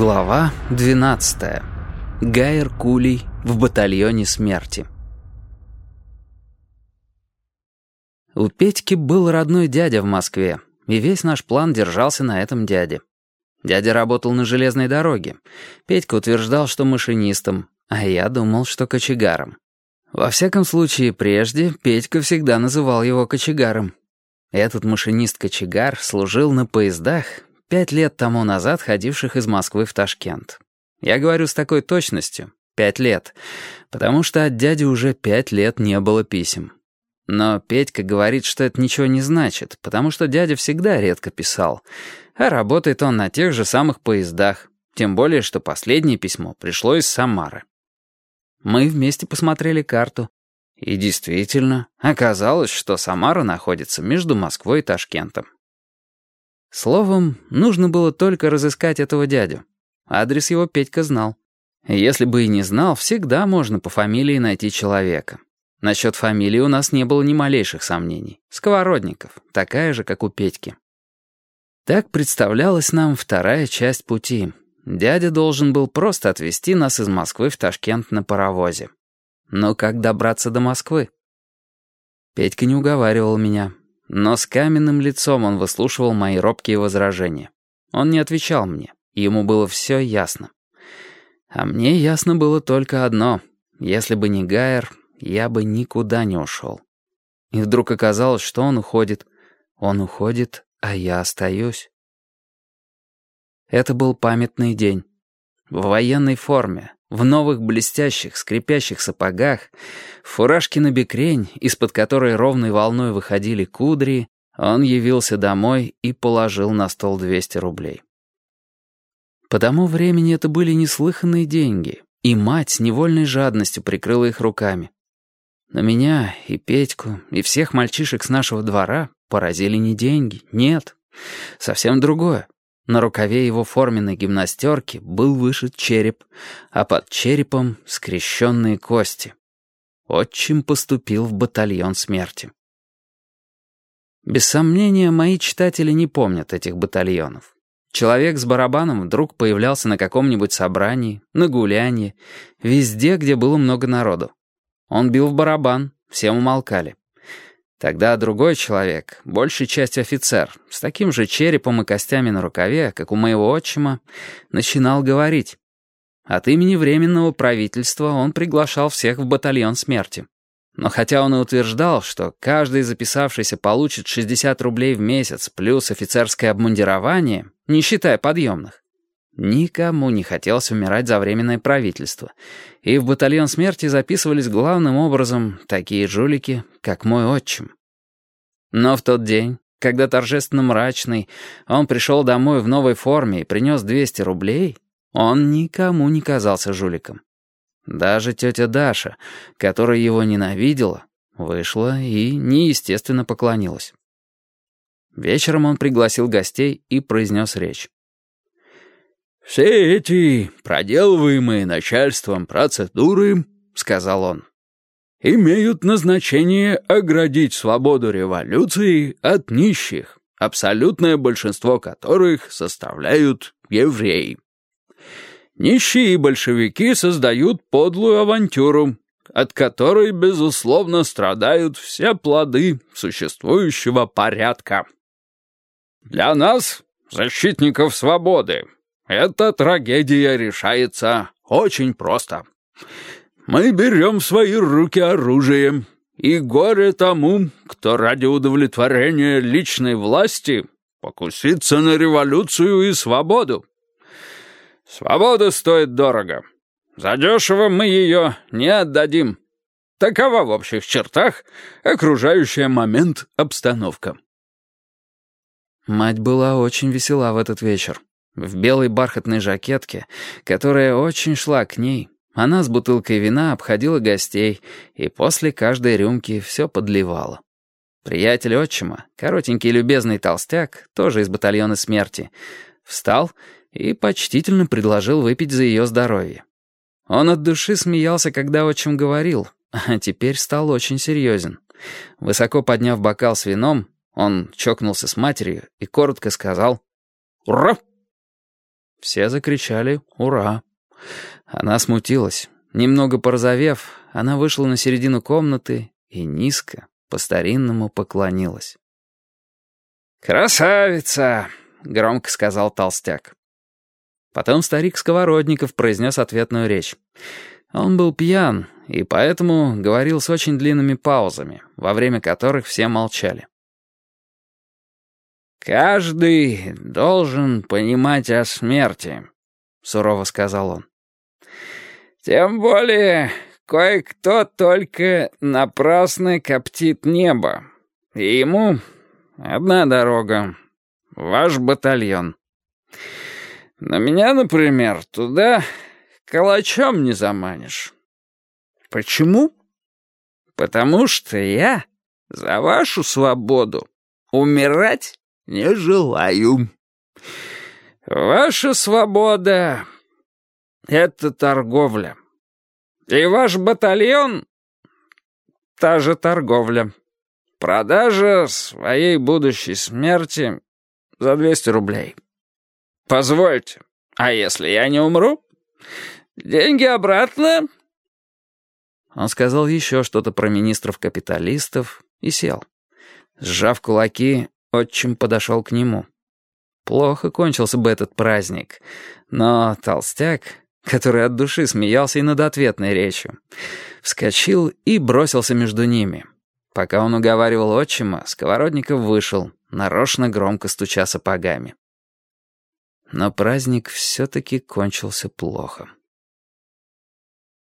Глава 12. Гайер Кулей в батальоне смерти. У Петьки был родной дядя в Москве, и весь наш план держался на этом дяде. Дядя работал на железной дороге. Петька утверждал, что машинистом, а я думал, что кочегаром. Во всяком случае, прежде Петька всегда называл его кочегаром. Этот машинист-кочегар служил на поездах, пять лет тому назад ходивших из Москвы в Ташкент. Я говорю с такой точностью — пять лет, потому что от дяди уже пять лет не было писем. Но Петька говорит, что это ничего не значит, потому что дядя всегда редко писал, а работает он на тех же самых поездах, тем более, что последнее письмо пришло из Самары. Мы вместе посмотрели карту, и действительно, оказалось, что Самара находится между Москвой и Ташкентом. Словом, нужно было только разыскать этого дядю. Адрес его Петька знал. Если бы и не знал, всегда можно по фамилии найти человека. Насчет фамилии у нас не было ни малейших сомнений. Сковородников, такая же, как у Петьки. Так представлялась нам вторая часть пути. Дядя должен был просто отвезти нас из Москвы в Ташкент на паровозе. Но как добраться до Москвы? Петька не уговаривал меня, но с каменным лицом он выслушивал мои робкие возражения. Он не отвечал мне, ему было все ясно. А мне ясно было только одно. Если бы не Гайер, я бы никуда не ушел. И вдруг оказалось, что он уходит. Он уходит, а я остаюсь. Это был памятный день. В военной форме, в новых блестящих, скрипящих сапогах, в фуражке на бекрень, из-под которой ровной волной выходили кудри, он явился домой и положил на стол 200 рублей. По тому времени это были неслыханные деньги, и мать с невольной жадностью прикрыла их руками. Но меня и Петьку, и всех мальчишек с нашего двора поразили не деньги, нет, совсем другое. На рукаве его форменной гимнастерки был вышит череп, а под черепом — скрещенные кости. Отчим поступил в батальон смерти. Без сомнения, мои читатели не помнят этих батальонов. Человек с барабаном вдруг появлялся на каком-нибудь собрании, на гулянье, везде, где было много народу. Он бил в барабан, всем умолкали. Тогда другой человек, большей частью офицер, с таким же черепом и костями на рукаве, как у моего отчима, начинал говорить. От имени Временного правительства он приглашал всех в батальон смерти. Но хотя он и утверждал, что каждый записавшийся получит 60 рублей в месяц плюс офицерское обмундирование, не считая подъемных, никому не хотелось умирать за Временное правительство, и в батальон смерти записывались главным образом такие жулики, как мой отчим. Но в тот день, когда торжественно мрачный, он пришел домой в новой форме и принес 200 рублей, он никому не казался жуликом. Даже тетя Даша, которая его ненавидела, вышла и неестественно поклонилась. Вечером он пригласил гостей и произнес речь. «Все эти проделываемые начальством процедуры, — сказал он, — имеют назначение оградить свободу революции от нищих, абсолютное большинство которых составляют евреи. Нищие большевики создают подлую авантюру, от которой, безусловно, страдают все плоды существующего порядка. Для нас, защитников свободы, эта трагедия решается очень просто. Мы берем в свои руки оружие, и горе тому, кто ради удовлетворения личной власти покусится на революцию и свободу. Свобода стоит дорого. Задешево мы ее не отдадим. Такова в общих чертах окружающая момент обстановка. Мать была очень весела в этот вечер. В белой бархатной жакетке, которая очень шла к ней, она с бутылкой вина обходила гостей и после каждой рюмки все подливала. Приятель отчима, коротенький любезный толстяк, тоже из батальона смерти, встал и почтительно предложил выпить за ее здоровье. Он от души смеялся, когда отчим говорил, а теперь стал очень серьезен. Высоко подняв бокал с вином, он чокнулся с матерью и коротко сказал «Ура!» Все закричали «Ура!». Она смутилась. Немного порозовев, она вышла на середину комнаты и низко, по-старинному поклонилась. «Красавица!» — громко сказал толстяк. Потом старик Сковородников произнес ответную речь. Он был пьян, и поэтому говорил с очень длинными паузами, во время которых все молчали. «Каждый должен понимать о смерти», — сурово сказал он. «Тем более кое-кто только напрасно коптит небо, и ему одна дорога — ваш батальон. На меня, например, туда калачом не заманишь. Почему? Потому что я за вашу свободу умирать не желаю. Ваша свобода — это торговля. И ваш батальон — та же торговля. Продажа своей будущей смерти за 200 рублей. Позвольте, а если я не умру? Деньги обратно?» Он сказал еще что-то про министров-капиталистов и сел. Сжав кулаки, отчим подошел к нему. Плохо кончился бы этот праздник, но толстяк, который от души смеялся и над ответной речью, вскочил и бросился между ними. Пока он уговаривал отчима, Сковородников вышел, нарочно громко стуча сапогами. Но праздник все-таки кончился плохо.